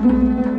Música